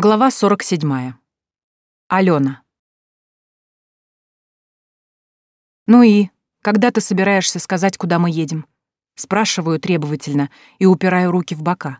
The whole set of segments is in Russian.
Глава 47. Алена. «Ну и, когда ты собираешься сказать, куда мы едем?» Спрашиваю требовательно и упираю руки в бока.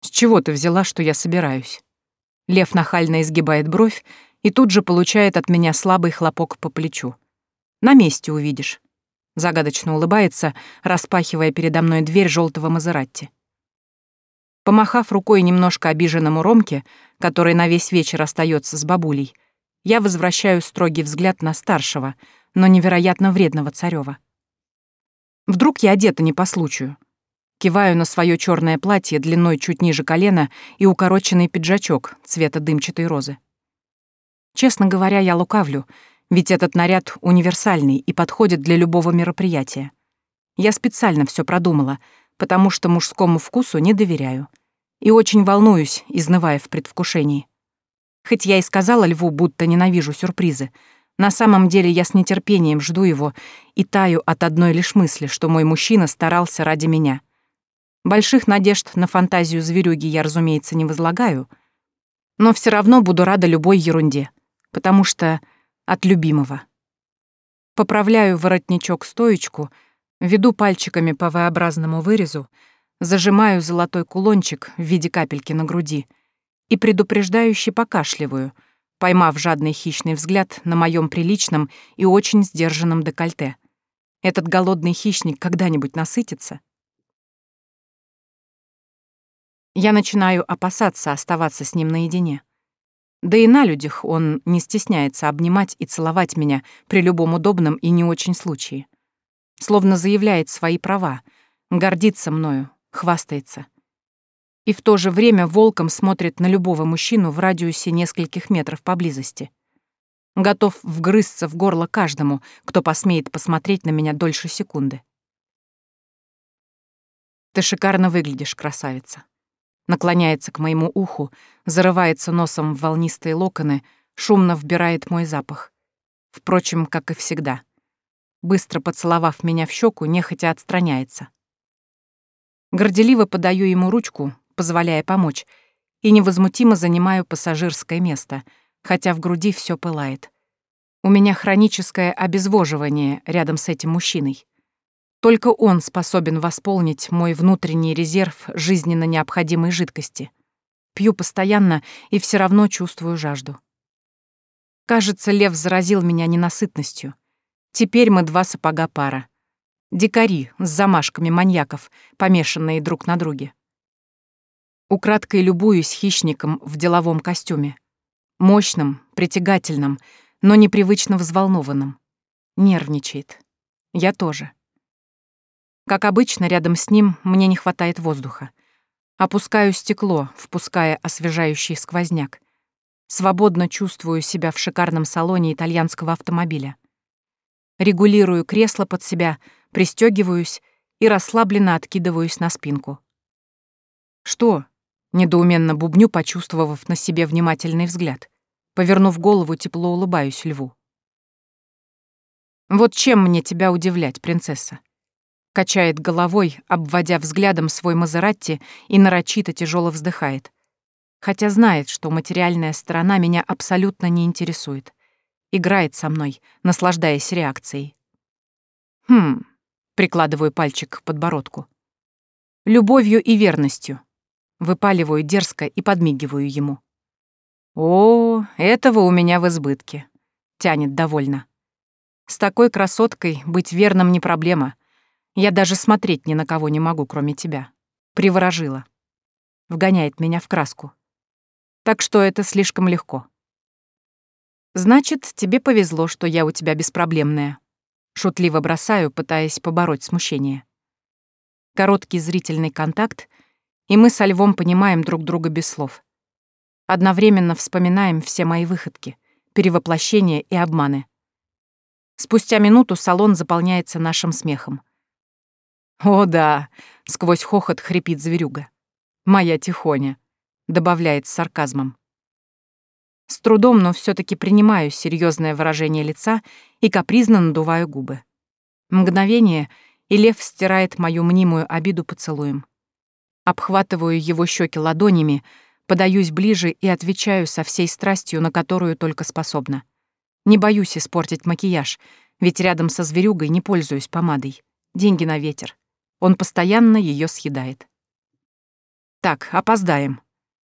«С чего ты взяла, что я собираюсь?» Лев нахально изгибает бровь и тут же получает от меня слабый хлопок по плечу. «На месте увидишь». Загадочно улыбается, распахивая передо мной дверь желтого Мазератти. Помахав рукой немножко обиженному Ромке, который на весь вечер остается с бабулей, я возвращаю строгий взгляд на старшего, но невероятно вредного Царева. Вдруг я одета не по случаю. Киваю на свое черное платье длиной чуть ниже колена и укороченный пиджачок цвета дымчатой розы. Честно говоря, я лукавлю, ведь этот наряд универсальный и подходит для любого мероприятия. Я специально все продумала — потому что мужскому вкусу не доверяю. И очень волнуюсь, изнывая в предвкушении. Хоть я и сказала Льву, будто ненавижу сюрпризы, на самом деле я с нетерпением жду его и таю от одной лишь мысли, что мой мужчина старался ради меня. Больших надежд на фантазию зверюги я, разумеется, не возлагаю, но все равно буду рада любой ерунде, потому что от любимого. Поправляю воротничок-стоечку — Веду пальчиками по V-образному вырезу, зажимаю золотой кулончик в виде капельки на груди и предупреждающе покашливаю, поймав жадный хищный взгляд на моем приличном и очень сдержанном декольте. Этот голодный хищник когда-нибудь насытится? Я начинаю опасаться оставаться с ним наедине. Да и на людях он не стесняется обнимать и целовать меня при любом удобном и не очень случае словно заявляет свои права, гордится мною, хвастается. И в то же время волком смотрит на любого мужчину в радиусе нескольких метров поблизости. Готов вгрызться в горло каждому, кто посмеет посмотреть на меня дольше секунды. «Ты шикарно выглядишь, красавица». Наклоняется к моему уху, зарывается носом в волнистые локоны, шумно вбирает мой запах. Впрочем, как и всегда — быстро поцеловав меня в щеку, нехотя отстраняется. Горделиво подаю ему ручку, позволяя помочь, и невозмутимо занимаю пассажирское место, хотя в груди все пылает. У меня хроническое обезвоживание рядом с этим мужчиной. Только он способен восполнить мой внутренний резерв жизненно необходимой жидкости. Пью постоянно и все равно чувствую жажду. Кажется, лев заразил меня ненасытностью. Теперь мы два сапога пара. Дикари с замашками маньяков, помешанные друг на друге. Украдкой любуюсь хищником в деловом костюме. Мощным, притягательным, но непривычно взволнованным. Нервничает. Я тоже. Как обычно, рядом с ним мне не хватает воздуха. Опускаю стекло, впуская освежающий сквозняк. Свободно чувствую себя в шикарном салоне итальянского автомобиля регулирую кресло под себя, пристегиваюсь и расслабленно откидываюсь на спинку. «Что?» — недоуменно бубню, почувствовав на себе внимательный взгляд. Повернув голову, тепло улыбаюсь льву. «Вот чем мне тебя удивлять, принцесса?» Качает головой, обводя взглядом свой Мазератти и нарочито тяжело вздыхает. Хотя знает, что материальная сторона меня абсолютно не интересует играет со мной, наслаждаясь реакцией. Хм, прикладываю пальчик к подбородку. Любовью и верностью. Выпаливаю дерзко и подмигиваю ему. О, этого у меня в избытке. Тянет довольно. С такой красоткой быть верным не проблема. Я даже смотреть ни на кого не могу, кроме тебя. Приворожила. Вгоняет меня в краску. Так что это слишком легко. «Значит, тебе повезло, что я у тебя беспроблемная». Шутливо бросаю, пытаясь побороть смущение. Короткий зрительный контакт, и мы со Львом понимаем друг друга без слов. Одновременно вспоминаем все мои выходки, перевоплощения и обманы. Спустя минуту салон заполняется нашим смехом. «О да!» — сквозь хохот хрипит зверюга. «Моя тихоня», — добавляет с сарказмом. С трудом, но все таки принимаю серьезное выражение лица и капризно надуваю губы. Мгновение, и лев стирает мою мнимую обиду поцелуем. Обхватываю его щеки ладонями, Подаюсь ближе и отвечаю со всей страстью, на которую только способна. Не боюсь испортить макияж, ведь рядом со зверюгой не пользуюсь помадой. Деньги на ветер. Он постоянно ее съедает. Так, опоздаем.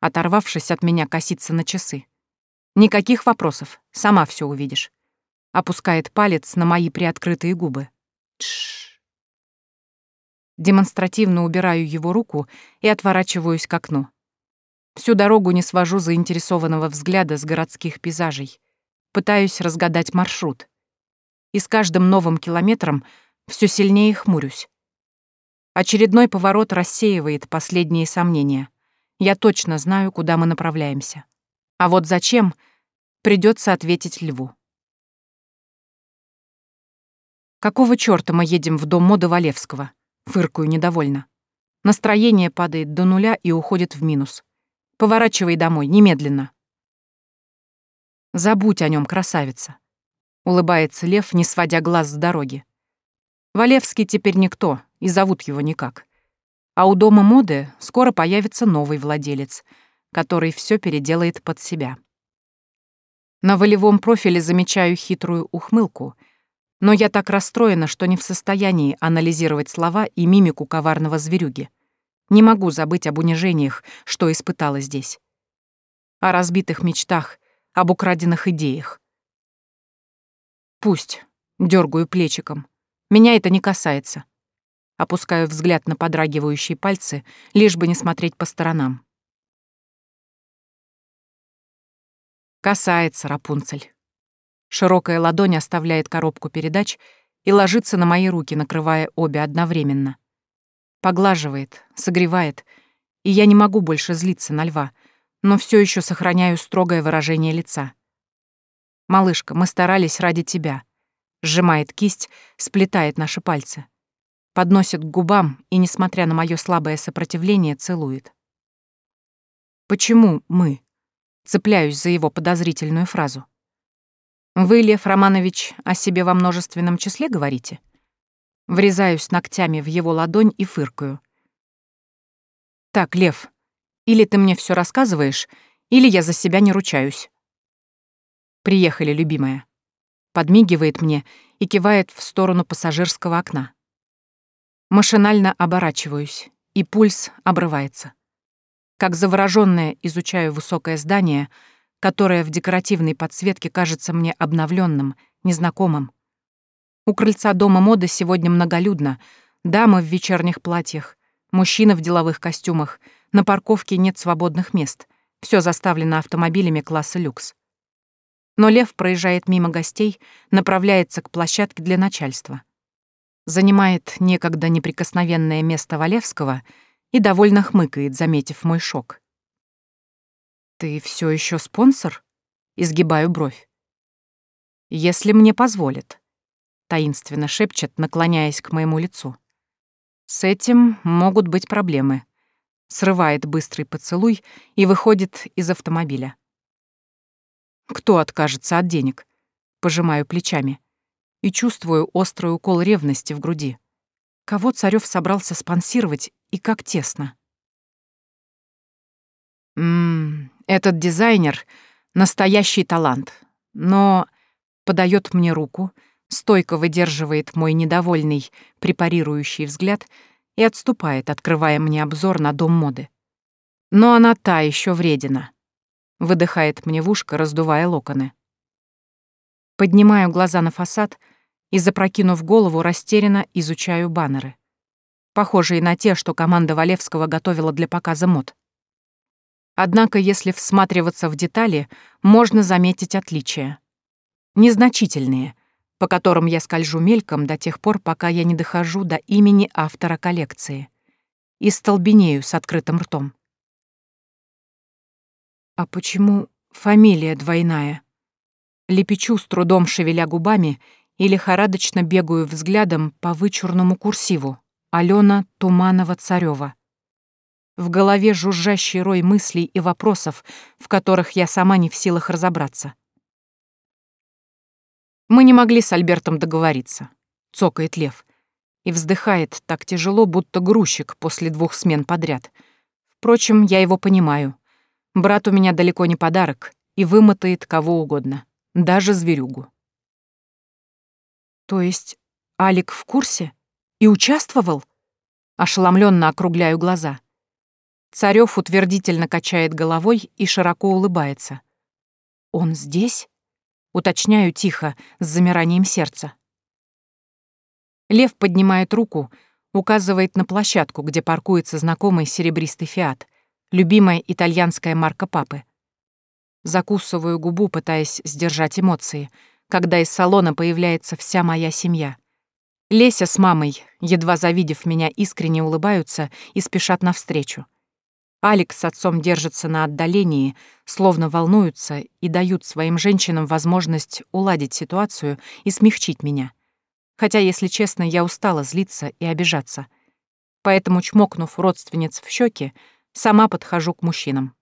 Оторвавшись от меня, косится на часы. Никаких вопросов, сама все увидишь. Опускает палец на мои приоткрытые губы. Тш. Демонстративно убираю его руку и отворачиваюсь к окну. Всю дорогу не свожу заинтересованного взгляда с городских пейзажей. Пытаюсь разгадать маршрут. И с каждым новым километром все сильнее хмурюсь. Очередной поворот рассеивает последние сомнения. Я точно знаю, куда мы направляемся. А вот зачем, придется ответить Льву. Какого чёрта мы едем в дом моды Валевского? Фыркую недовольно. Настроение падает до нуля и уходит в минус. Поворачивай домой, немедленно. Забудь о нем, красавица. Улыбается Лев, не сводя глаз с дороги. Валевский теперь никто, и зовут его никак. А у дома моды скоро появится новый владелец, который все переделает под себя. На волевом профиле замечаю хитрую ухмылку, но я так расстроена, что не в состоянии анализировать слова и мимику коварного зверюги. Не могу забыть об унижениях, что испытала здесь. О разбитых мечтах, об украденных идеях. Пусть, дергаю плечиком. Меня это не касается. Опускаю взгляд на подрагивающие пальцы, лишь бы не смотреть по сторонам. Касается, Рапунцель. Широкая ладонь оставляет коробку передач и ложится на мои руки, накрывая обе одновременно. Поглаживает, согревает, и я не могу больше злиться на льва, но все еще сохраняю строгое выражение лица. «Малышка, мы старались ради тебя», сжимает кисть, сплетает наши пальцы. Подносит к губам и, несмотря на мое слабое сопротивление, целует. «Почему мы?» Цепляюсь за его подозрительную фразу. «Вы, Лев Романович, о себе во множественном числе говорите?» Врезаюсь ногтями в его ладонь и фыркаю. «Так, Лев, или ты мне все рассказываешь, или я за себя не ручаюсь». «Приехали, любимая» подмигивает мне и кивает в сторону пассажирского окна. Машинально оборачиваюсь, и пульс обрывается. Как заворожённая изучаю высокое здание, которое в декоративной подсветке кажется мне обновленным, незнакомым. У крыльца дома моды сегодня многолюдно, дамы в вечерних платьях, мужчины в деловых костюмах, на парковке нет свободных мест, все заставлено автомобилями класса люкс. Но Лев проезжает мимо гостей, направляется к площадке для начальства. Занимает некогда неприкосновенное место Валевского и довольно хмыкает, заметив мой шок. «Ты все еще спонсор?» — изгибаю бровь. «Если мне позволит», — таинственно шепчет, наклоняясь к моему лицу. «С этим могут быть проблемы». Срывает быстрый поцелуй и выходит из автомобиля. Кто откажется от денег? Пожимаю плечами. И чувствую острый укол ревности в груди. Кого Царёв собрался спонсировать и как тесно? Ммм, этот дизайнер — настоящий талант. Но подает мне руку, стойко выдерживает мой недовольный, препарирующий взгляд и отступает, открывая мне обзор на дом моды. Но она та еще вредина выдыхает мне в ушко, раздувая локоны. Поднимаю глаза на фасад и, запрокинув голову, растерянно изучаю баннеры. Похожие на те, что команда Валевского готовила для показа мод. Однако, если всматриваться в детали, можно заметить отличия. Незначительные, по которым я скольжу мельком до тех пор, пока я не дохожу до имени автора коллекции. И столбенею с открытым ртом. А почему фамилия двойная? Лепечу с трудом, шевеля губами, и лихорадочно бегаю взглядом по вычурному курсиву. Алена Туманова-Царёва. В голове жужжащий рой мыслей и вопросов, в которых я сама не в силах разобраться. Мы не могли с Альбертом договориться, цокает Лев. И вздыхает так тяжело, будто грузчик после двух смен подряд. Впрочем, я его понимаю. Брат у меня далеко не подарок и вымотает кого угодно, даже зверюгу. То есть Алик в курсе и участвовал? Ошеломленно округляю глаза. Царёв утвердительно качает головой и широко улыбается. Он здесь? Уточняю тихо, с замиранием сердца. Лев поднимает руку, указывает на площадку, где паркуется знакомый серебристый фиат, любимая итальянская марка папы. Закусываю губу, пытаясь сдержать эмоции, когда из салона появляется вся моя семья. Леся с мамой, едва завидев меня, искренне улыбаются и спешат навстречу. Алекс с отцом держатся на отдалении, словно волнуются и дают своим женщинам возможность уладить ситуацию и смягчить меня. Хотя, если честно, я устала злиться и обижаться. Поэтому, чмокнув родственниц в щеки, сама подхожу к мужчинам.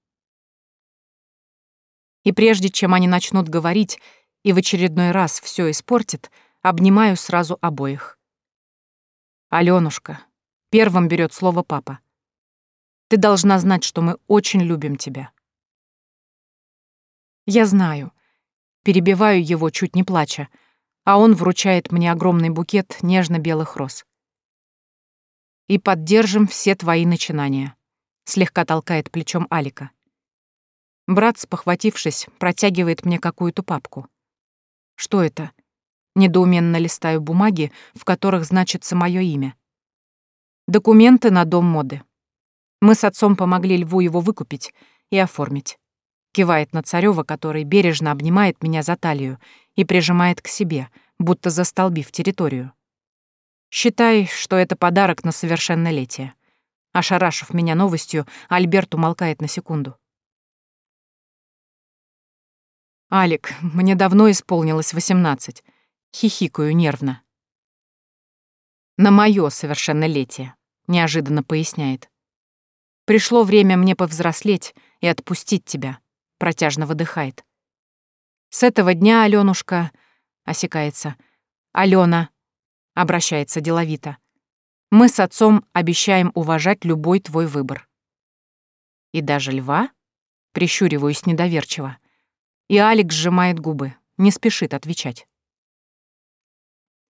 И прежде чем они начнут говорить и в очередной раз все испортят, обнимаю сразу обоих. Алёнушка. Первым берет слово папа. Ты должна знать, что мы очень любим тебя. Я знаю. Перебиваю его, чуть не плача, а он вручает мне огромный букет нежно-белых роз. И поддержим все твои начинания. Слегка толкает плечом Алика. Брат, спохватившись, протягивает мне какую-то папку. Что это? Недоуменно листаю бумаги, в которых значится мое имя. Документы на дом моды. Мы с отцом помогли Льву его выкупить и оформить. Кивает на Царёва, который бережно обнимает меня за талию и прижимает к себе, будто застолбив территорию. Считай, что это подарок на совершеннолетие. Ошарашив меня новостью, Альберт умолкает на секунду. «Алик, мне давно исполнилось восемнадцать. Хихикаю нервно. «На моё совершеннолетие», — неожиданно поясняет. «Пришло время мне повзрослеть и отпустить тебя», — протяжно выдыхает. «С этого дня, Алёнушка...» — осекается. «Алёна...» — обращается деловито. «Мы с отцом обещаем уважать любой твой выбор». «И даже льва?» — прищуриваюсь недоверчиво. И Алекс сжимает губы, не спешит отвечать.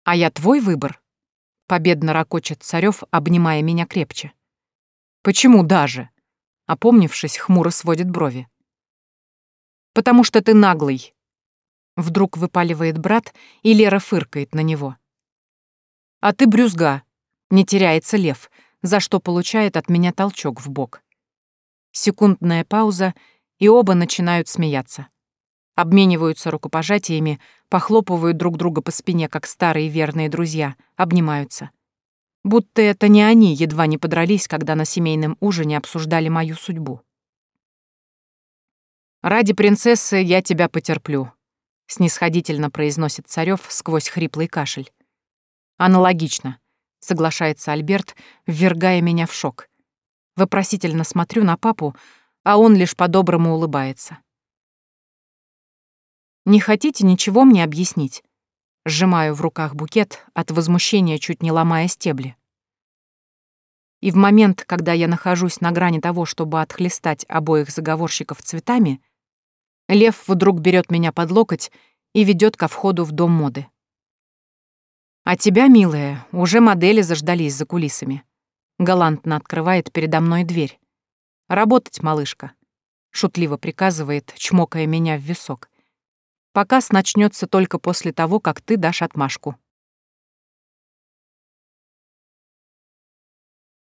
«А я твой выбор?» — победно ракочет Царёв, обнимая меня крепче. «Почему даже?» — опомнившись, хмуро сводит брови. «Потому что ты наглый!» Вдруг выпаливает брат, и Лера фыркает на него. «А ты брюзга!» — не теряется лев, за что получает от меня толчок в бок. Секундная пауза, и оба начинают смеяться обмениваются рукопожатиями, похлопывают друг друга по спине, как старые верные друзья, обнимаются. Будто это не они едва не подрались, когда на семейном ужине обсуждали мою судьбу. «Ради принцессы я тебя потерплю», — снисходительно произносит Царёв сквозь хриплый кашель. «Аналогично», — соглашается Альберт, ввергая меня в шок. Вопросительно смотрю на папу, а он лишь по-доброму улыбается. Не хотите ничего мне объяснить?» Сжимаю в руках букет, от возмущения чуть не ломая стебли. И в момент, когда я нахожусь на грани того, чтобы отхлестать обоих заговорщиков цветами, Лев вдруг берет меня под локоть и ведет ко входу в дом моды. «А тебя, милая, уже модели заждались за кулисами». Галантно открывает передо мной дверь. «Работать, малышка», — шутливо приказывает, чмокая меня в висок. Показ начнется только после того, как ты дашь отмашку.